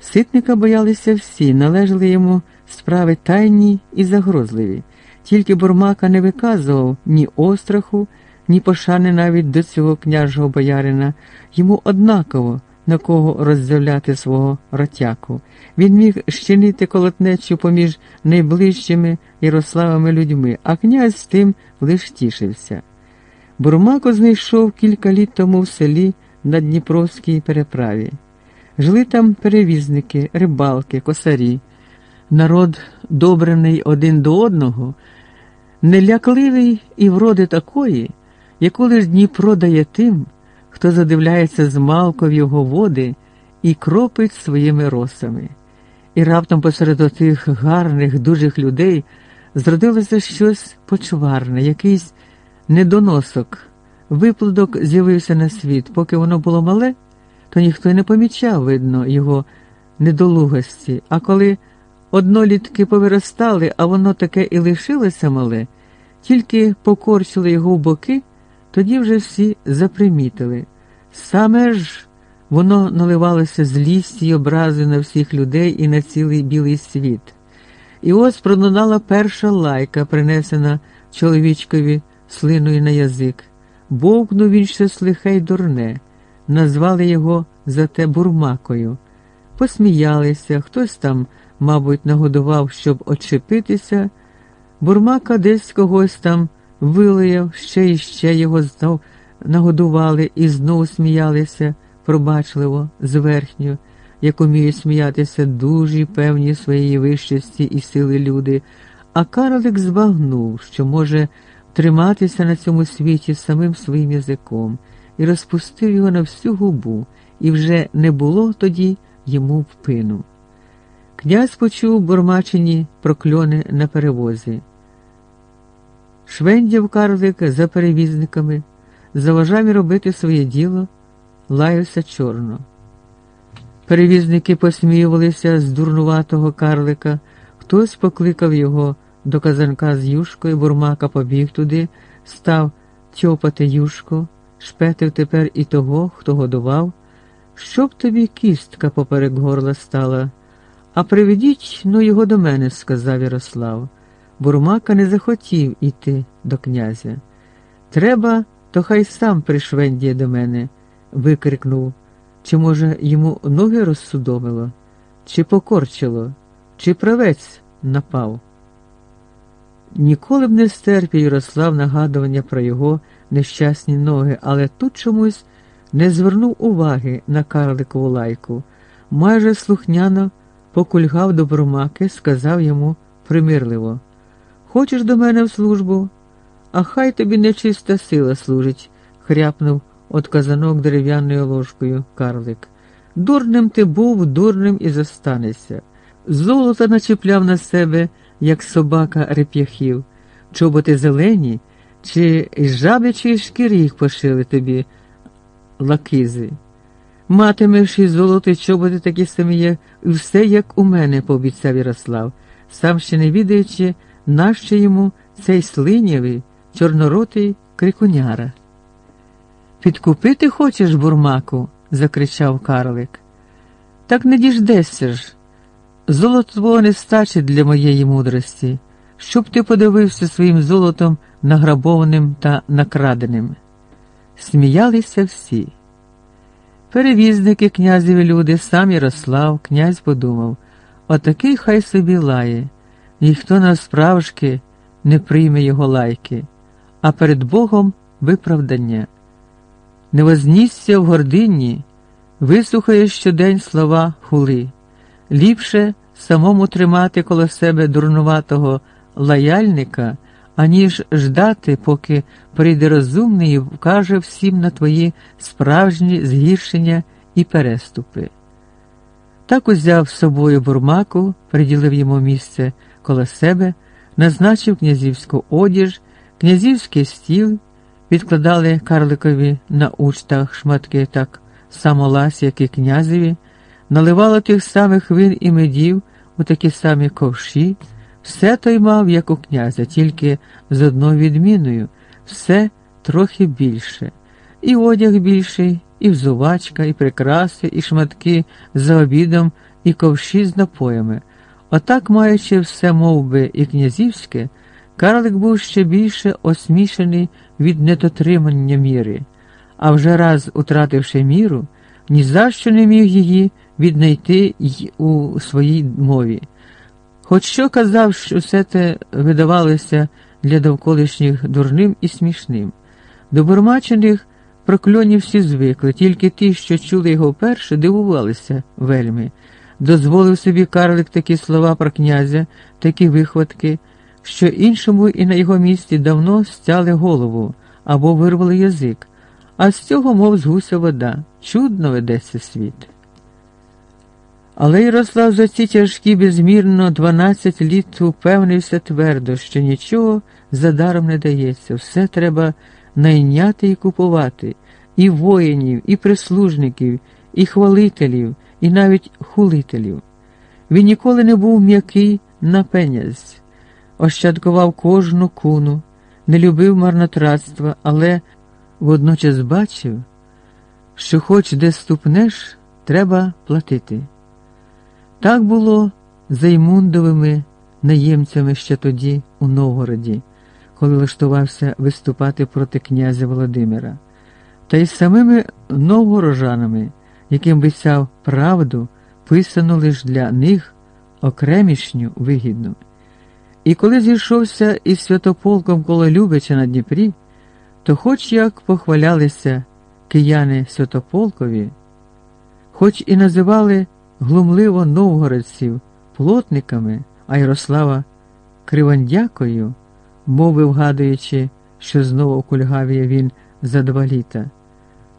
Ситника боялися всі, належали йому справи тайні і загрозливі. Тільки бурмака не виказував ні остраху, ні пошани навіть до цього княжого боярина. Йому однаково на кого роздивляти свого ротяку. Він міг щинити колотнечу поміж найближчими Ярославами людьми, а князь з тим лиш тішився. Бурмако знайшов кілька літ тому в селі на Дніпровській переправі. Жили там перевізники, рибалки, косарі. Народ, добрений один до одного, нелякливий і вроди такої, яку лиш Дніпро дає тим, хто задивляється змалко в його води і кропить своїми росами. І раптом посеред отих гарних, дужих людей зродилося щось почварне, якийсь недоносок. Виплодок з'явився на світ, поки воно було мале, то ніхто й не помічав, видно, його недолугості, а коли однолітки повиростали, а воно таке і лишилося мале, тільки покорчили його в боки, тоді вже всі запримітили. Саме ж воно наливалося злістю й образи на всіх людей і на цілий білий світ. І ось пролунала перша лайка, принесена чоловічкові слиною на язик. Бовкнув він щось лихе й дурне, назвали його зате бурмакою. Посміялися, хтось там, мабуть, нагодував, щоб очепитися. Бурмака десь когось там вилаяв, ще і ще його знов нагодували і знову сміялися пробачливо, зверхньо, як уміють сміятися дужі певні своєї вищості і сили люди, а Карлик збагнув, що може триматися на цьому світі самим своїм язиком, і розпустив його на всю губу, і вже не було тоді йому впину. Князь почув бурмачені прокльони на перевозі. Швендяв Карлик за перевізниками, заважав і робити своє діло, лаявся чорно. Перевізники посміювалися з дурнуватого карлика, хтось покликав його до казанка з юшкою, бурмака побіг туди, став тьопати юшку, шпетив тепер і того, хто годував, щоб тобі кістка поперек горла стала. А приведіть ну його до мене, сказав Ярослав. Бурмака не захотів іти до князя. Треба, то хай сам пришвендіє до мене, викрикнув. Чи, може, йому ноги розсудомило, чи покорчило, чи правець напав. Ніколи б не стерпів Ярослав нагадування про його нещасні ноги, але тут чомусь не звернув уваги на карликову лайку. Майже слухняно покульгав до Бурмаки, сказав йому примирливо Хочеш до мене в службу? А хай тобі нечиста сила служить, хряпнув от казанок дерев'яною ложкою карлик. Дурним ти був, дурним і зостанешся. Золото начіпляв на себе, як собака реп'яхів, чоботи зелені, чи жабячої шкіри їх пошили тобі лакизи. Матимеш і золото і чоботи такі самі, як все, як у мене, пообіцяв Ярослав, сам ще не відаючи, нащо йому цей слинявий, чорноротий крикуняра. Підкупити хочеш, бурмаку? закричав карлик. Так не діждешся ж. Золото твого не стачить для моєї мудрості, щоб ти подивився своїм золотом награбованим та накраденим. Сміялися всі. Перевізники князеві люди, сам Ярослав, князь подумав отакий хай собі лає, ніхто насправжки не прийме його лайки, а перед Богом виправдання. Не вознісся в гордині, вислухає щодень слова хули. Ліпше самому тримати коло себе дурнуватого лаяльника, аніж ждати, поки прийде розумний і вкаже всім на твої справжні згіршення і переступи. Так узяв з собою бурмаку, приділив йому місце коло себе, назначив князівську одіж, князівський стіл, відкладали карликові на учтах шматки так само лась, як і князеві, наливало тих самих вин і медів у такі самі ковші, Все той мав, як у князя, тільки з одною відміною, все трохи більше, і одяг більший, і взувачка, і прикраси, і шматки за обідом, і ковші з напоями. Отак, маючи все мов би, і князівське, карлик був ще більше осмішаний від недотримання міри, а вже раз утративши міру, ні за що не міг її віднайти й у своїй мові. Хоч що казав, що все те видавалося для довколишніх дурним і смішним. До бурмачених прокльонів всі звикли, тільки ті, що чули його вперше, дивувалися вельми. Дозволив собі карлик такі слова про князя, такі вихватки, що іншому і на його місці давно стяли голову або вирвали язик, а з цього, мов з гуся вода, чудно ведеться світ. Але Ярослав за ці тяжкі безмірно 12 літ упевнився твердо, що нічого задаром не дається, все треба найняти і купувати, і воїнів, і прислужників, і хвалителів, і навіть хулителів. Він ніколи не був м'який на пенязь, ощадкував кожну куну, не любив марнотратства, але водночас бачив, що хоч де ступнеш, треба платити. Так було за Імундовими наємцями ще тоді, у Новгороді, коли влаштувався виступати проти князя Володимира, та й самими новгорожанами, яким висяв правду, писану лише для них окремішню вигідну. І коли зійшовся із святополком коло Любича на Дніпрі, то хоч як похвалялися кияни Святополкові, хоч і називали глумливо новгородців плотниками, а Ярослава Кривандякою, мови вгадуючи, що знову кульгавіє він за два літа,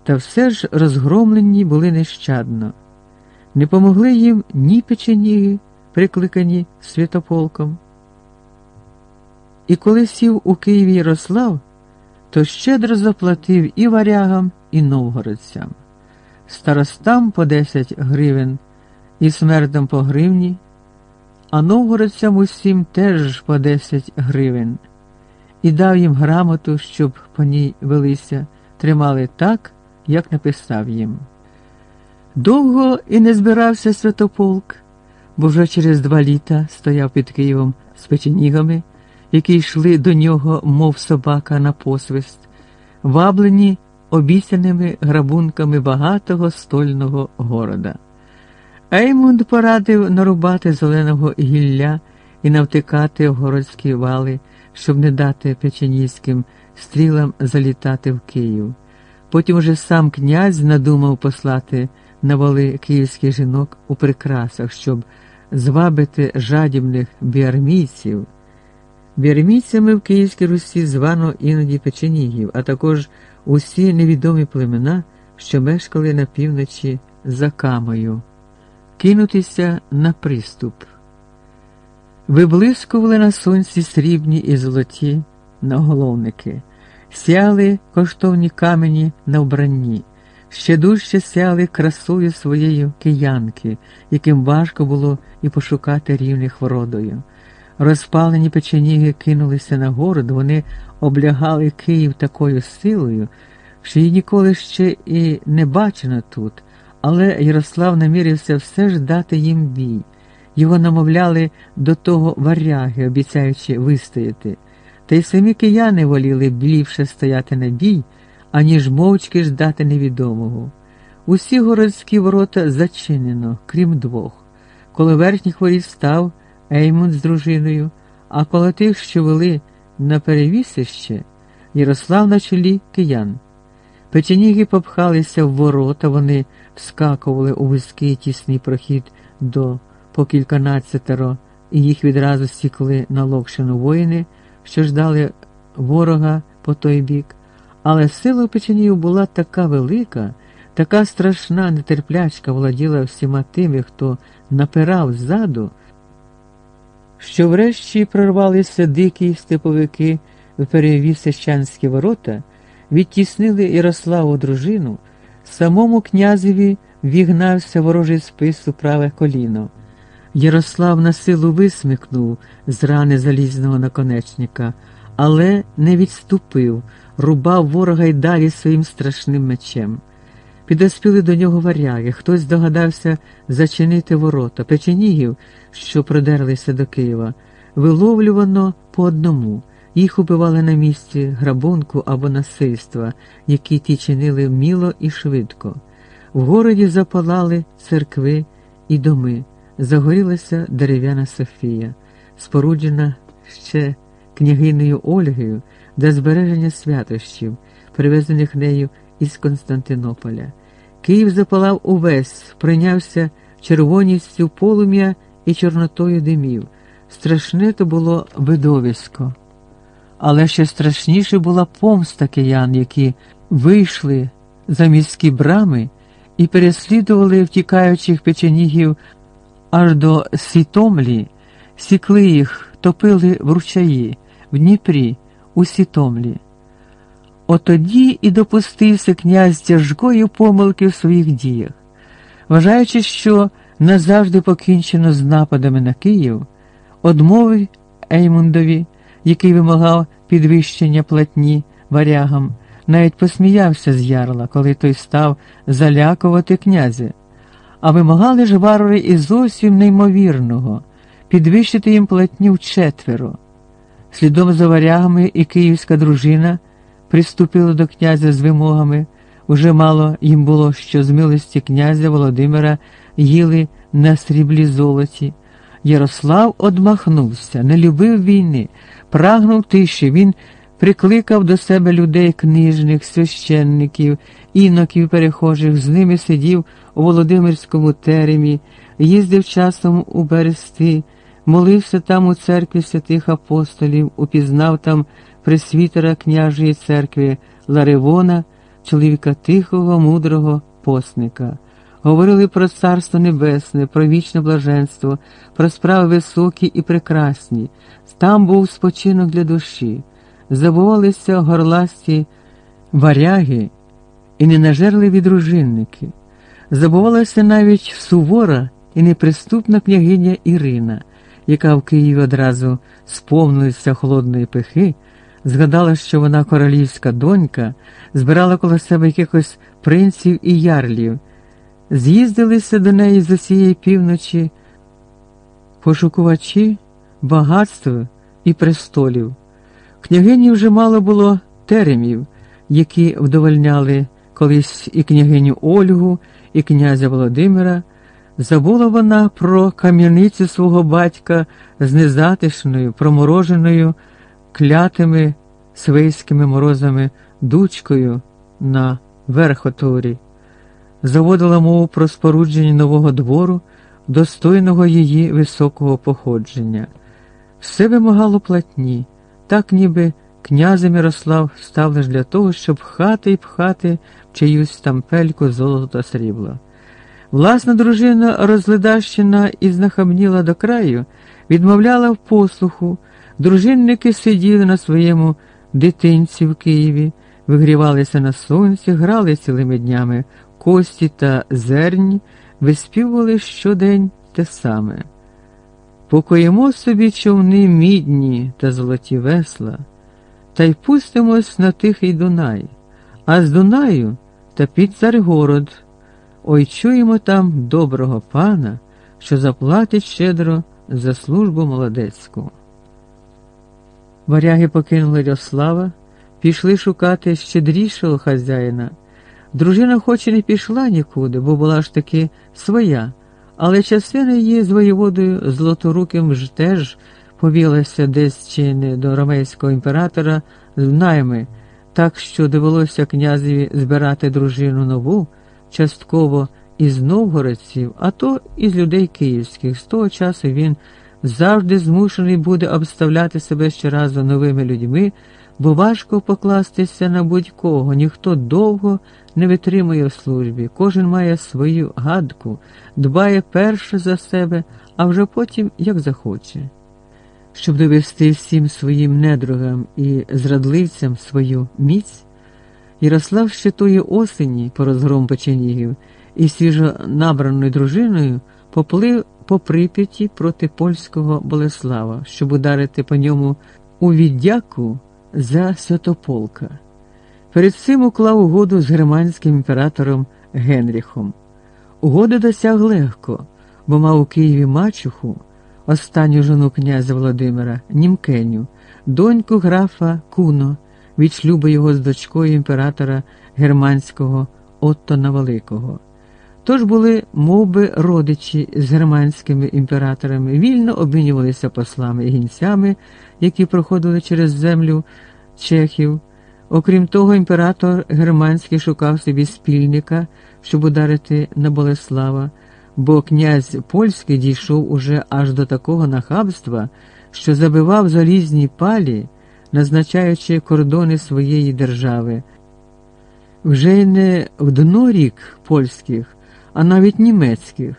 та все ж розгромлені були нещадно. Не помогли їм ні печеніги, прикликані святополком. І коли сів у Києві Ярослав, то щедро заплатив і варягам, і новгородцям, старостам по 10 гривень і смертом по гривні, а новгородцям усім теж по 10 гривень, і дав їм грамоту, щоб по ній велися, тримали так, як написав їм. Довго і не збирався святополк, бо вже через два літа стояв під Києвом з печенігами, які йшли до нього, мов собака на посвист, ваблені обіцяними грабунками багатого стольного города. Еймунд порадив нарубати зеленого гілля і навтикати в городські вали, щоб не дати печенійським стрілам залітати в Київ. Потім уже сам князь надумав послати на вали київських жінок у прикрасах, щоб звабити жадібних біармійців. Біармійцями в Київській Русі звано іноді печенігів, а також усі невідомі племена, що мешкали на півночі за Камою кинутися на приступ. Виблискували на сонці срібні і золоті наголовники, сяли коштовні камені на вбранні, ще дужче сяли красою своєю киянки, яким важко було і пошукати рівних вородою. Розпалені печеніги кинулися на город, вони облягали Київ такою силою, що її ніколи ще і не бачено тут. Але Ярослав намірився все ж дати їм бій. Його намовляли до того варяги, обіцяючи вистояти. Та й самі кияни воліли блівше стояти на бій, аніж мовчки ждати невідомого. Усі городські ворота зачинено, крім двох. Коло верхніх воріт став Еймунд з дружиною, а коло тих, що вели на перевісище, Ярослав на чолі киян. Печеніги попхалися в ворота, вони вскакували у вузький тісний прохід до по кільканадцятеро, і їх відразу стікли на локшину воїни, що ждали ворога по той бік. Але сила печенів була така велика, така страшна нетерплячка володіла всіма тими, хто напирав ззаду, що врешті прорвалися дикі степовики в перевісищанські ворота відтіснили Ярославу дружину, самому князеві вігнався ворожий спис у праве коліно. Ярослав на силу висмикнув з рани залізного наконечника, але не відступив, рубав ворога й далі своїм страшним мечем. Підоспіли до нього варяги, хтось догадався зачинити ворота, печенігів, що продерлися до Києва, виловлювано по одному. Їх убивали на місці грабунку або насильства, які ті чинили вміло і швидко. В городі запалали церкви і доми, загорілася дерев'яна Софія, споруджена ще княгинею Ольгою для збереження святощів, привезених нею із Константинополя. Київ запалав увесь, прийнявся червоністю полум'я і чорнотою димів. Страшне то було видовисько. Але ще страшніше була помста киян, які вийшли за міські брами і переслідували втікаючих печенігів аж до Сітомлі, сікли їх, топили в ручаї, в Дніпрі, у Сітомлі. Отоді і допустився князь тяжкої помилки в своїх діях, вважаючи, що назавжди покінчено з нападами на Київ, одмовив Еймундові, який вимагав підвищення платні варягам, навіть посміявся з ярла, коли той став залякувати князя. А вимагали ж варвари і зовсім неймовірного підвищити їм платню вчетверо. Слідом за варягами і київська дружина приступила до князя з вимогами. Уже мало їм було, що з милості князя Володимира їли на сріблі золоті. Ярослав одмахнувся, не любив війни, прагнув тиші. Він прикликав до себе людей книжних, священників, іноків перехожих, з ними сидів у Володимирському теремі, їздив часом у берести, молився там у церкві святих апостолів, упізнав там пресвітера княжої церкви Ларивона, чоловіка тихого, мудрого посника. Говорили про Царство Небесне, про вічне блаженство, про справи високі і прекрасні. Там був спочинок для душі, забувалися горласті варяги і ненажерливі дружинники, забувалася навіть сувора і неприступна княгиня Ірина, яка в Києві одразу сповнилася холодної пихи, згадала, що вона королівська донька, збирала коло себе якихось принців і ярлів. З'їздилися до неї з усієї півночі пошукувачі багатства і престолів. Княгині вже мало було теремів, які вдовольняли колись і княгиню Ольгу, і князя Володимира. Забула вона про кам'яницю свого батька з незатишною, промороженою клятими свейськими морозами дучкою на верхоторі заводила мову про спорудження нового двору, достойного її високого походження. Все вимагало платні, так ніби князя Мирослав став лише для того, щоб пхати і пхати в чиюсь тампельку золота срібла. Власна дружина, розледащена і знахабніла до краю, відмовляла в послуху, дружинники сиділи на своєму дитинці в Києві, вигрівалися на сонці, грали цілими днями кості та зерні виспівували щодень те саме. Покоїмо собі човни мідні та золоті весла, та й пустимось на тихий Дунай, а з Дунаю та під Царгород. Ой чуємо там доброго пана, що заплатить щедро за службу молодецьку. Варяги покинули Ярослава, пішли шукати щедрішого хазяїна. Дружина хоч і не пішла нікуди, бо була ж таки своя, але частина її з воєводою Златоруким ж теж повілася десь чи не до ромейського імператора з найми, так що довелося князеві збирати дружину нову, частково із новгородців, а то із людей київських. З того часу він завжди змушений буде обставляти себе щоразу новими людьми бо важко покластися на будь-кого, ніхто довго не витримує в службі, кожен має свою гадку, дбає перше за себе, а вже потім як захоче. Щоб довести всім своїм недругам і зрадливцям свою міць, Ярослав ще тої осені по розгром печенігів і свіжо набраною дружиною поплив по прип'яті проти польського Болеслава, щоб ударити по ньому у віддяку за Святополка. Перед цим уклав угоду з германським імператором Генріхом. Угоду досяг легко, бо мав у Києві мачуху, останню жону князя Володимира, Німкеню, доньку графа Куно від шлюбу його з дочкою імператора германського Оттона Великого. Тож були мовби родичі з германськими імператорами, вільно обмінювалися послами і гінцями, які проходили через землю чехів. Окрім того, імператор германський шукав собі спільника, щоб ударити на Болеслава, бо князь польський дійшов уже аж до такого нахабства, що забивав залізні палі, назначаючи кордони своєї держави. Вже й не в дно рік польських, а навіть німецьких,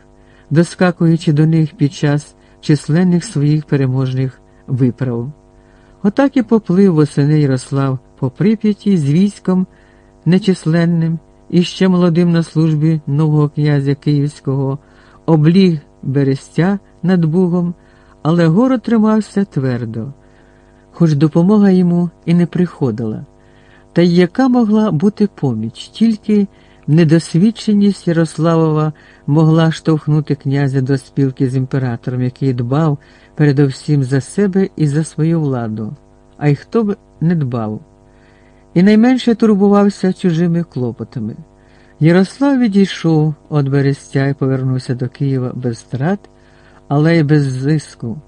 доскакуючи до них під час численних своїх переможних виправ. Отак і поплив восени Ярослав по прип'яті з військом нечисленним і ще молодим на службі нового князя Київського, обліг берестя над Бугом, але город тримався твердо, хоч допомога йому і не приходила. Та й яка могла бути поміч, тільки недосвідченість Ярославова могла штовхнути князя до спілки з імператором, який дбав передовсім за себе і за свою владу, а й хто б не дбав, і найменше турбувався чужими клопотами. Ярослав відійшов від Берестя і повернувся до Києва без страт, але й без зиску.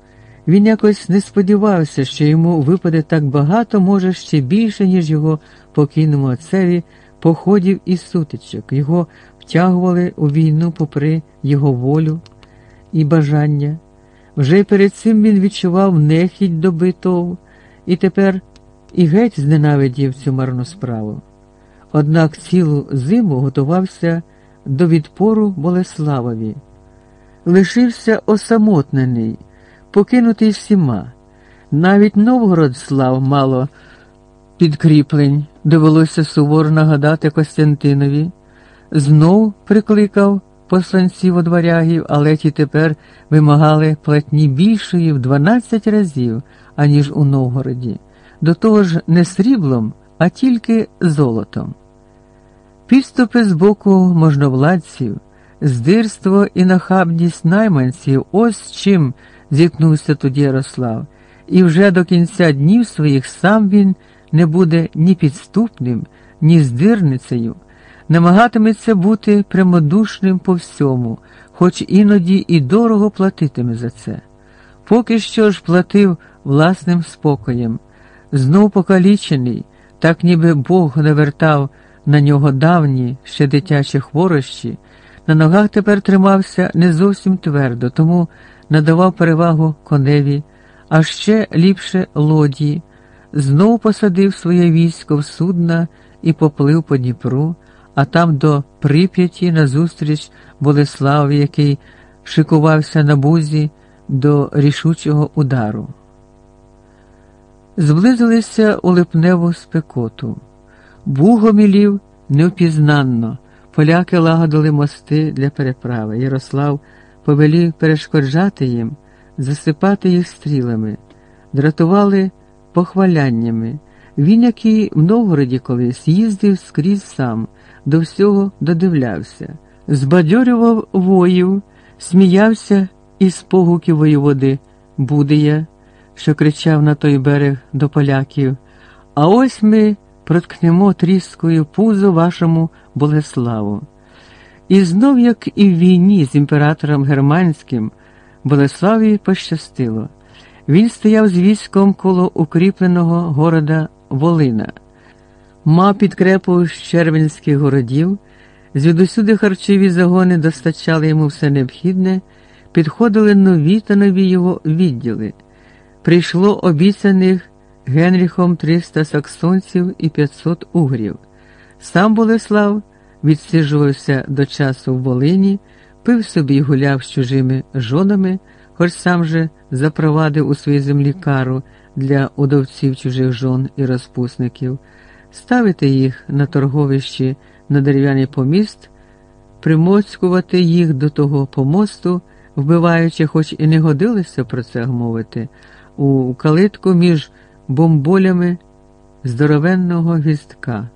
Він якось не сподівався, що йому випаде так багато, може ще більше, ніж його покійному отцеві походів і сутичок. Його втягували у війну попри його волю і бажання. Вже перед цим він відчував нехідь до битов і тепер і геть зненавидів цю марну справу. Однак цілу зиму готувався до відпору Болеславові. Лишився осамотнений, покинутий всіма. Навіть Новгород слав мало підкріплень, довелося суворо нагадати Костянтинові, знов прикликав посланців одварягів, але ті тепер вимагали платні більшої в 12 разів, аніж у Новгороді, до того ж не сріблом, а тільки золотом. Підступи з боку можновладців, здирство і нахабність найманців ось чим зіткнувся тоді Ярослав, і вже до кінця днів своїх сам він не буде ні підступним, ні здирницею, намагатиметься бути прямодушним по всьому, хоч іноді і дорого платитиме за це. Поки що ж платив власним спокоєм, знов покалічений, так ніби Бог навертав на нього давні, ще дитячі хворощі, на ногах тепер тримався не зовсім твердо, тому надавав перевагу коневі, а ще ліпше лодії, знов посадив своє військо в судна і поплив по Дніпру, а там до прип'яті назустріч Болеславі, який шикувався на бузі до рішучого удару. Зблизилися у липневу спекоту. Бугомілів невпізнанно. Поляки лагодили мости для переправи. Ярослав повелів перешкоджати їм, засипати їх стрілами, дратували похваляннями. Він, який в Новгороді колись їздив скрізь сам, до всього додивлявся, збадьорював воїв, сміявся із погуків воєводи Будия, що кричав на той берег до поляків. А ось ми проткнемо тріскою пузо вашому Болеславу. І знов, як і в війні з імператором Германським, Болеславі пощастило. Він стояв з військом коло укріпленого города Волина, мав підкрепу з червенських городів, звідусюди харчові загони достачали йому все необхідне, підходили нові та нові його відділи. Прийшло обіцяних Генріхом 300 саксонців і 500 угрів. Сам Болеслав відсиджувався до часу в Волині, пив собі й гуляв з чужими жонами, хоч сам же запровадив у своїй землі кару для удовців чужих жон і розпусників, ставити їх на торговищі на дерев'яний поміст, примоцькувати їх до того помосту, вбиваючи, хоч і не годилося про це мовити, у калитку між бомболями здоровенного гвіздка.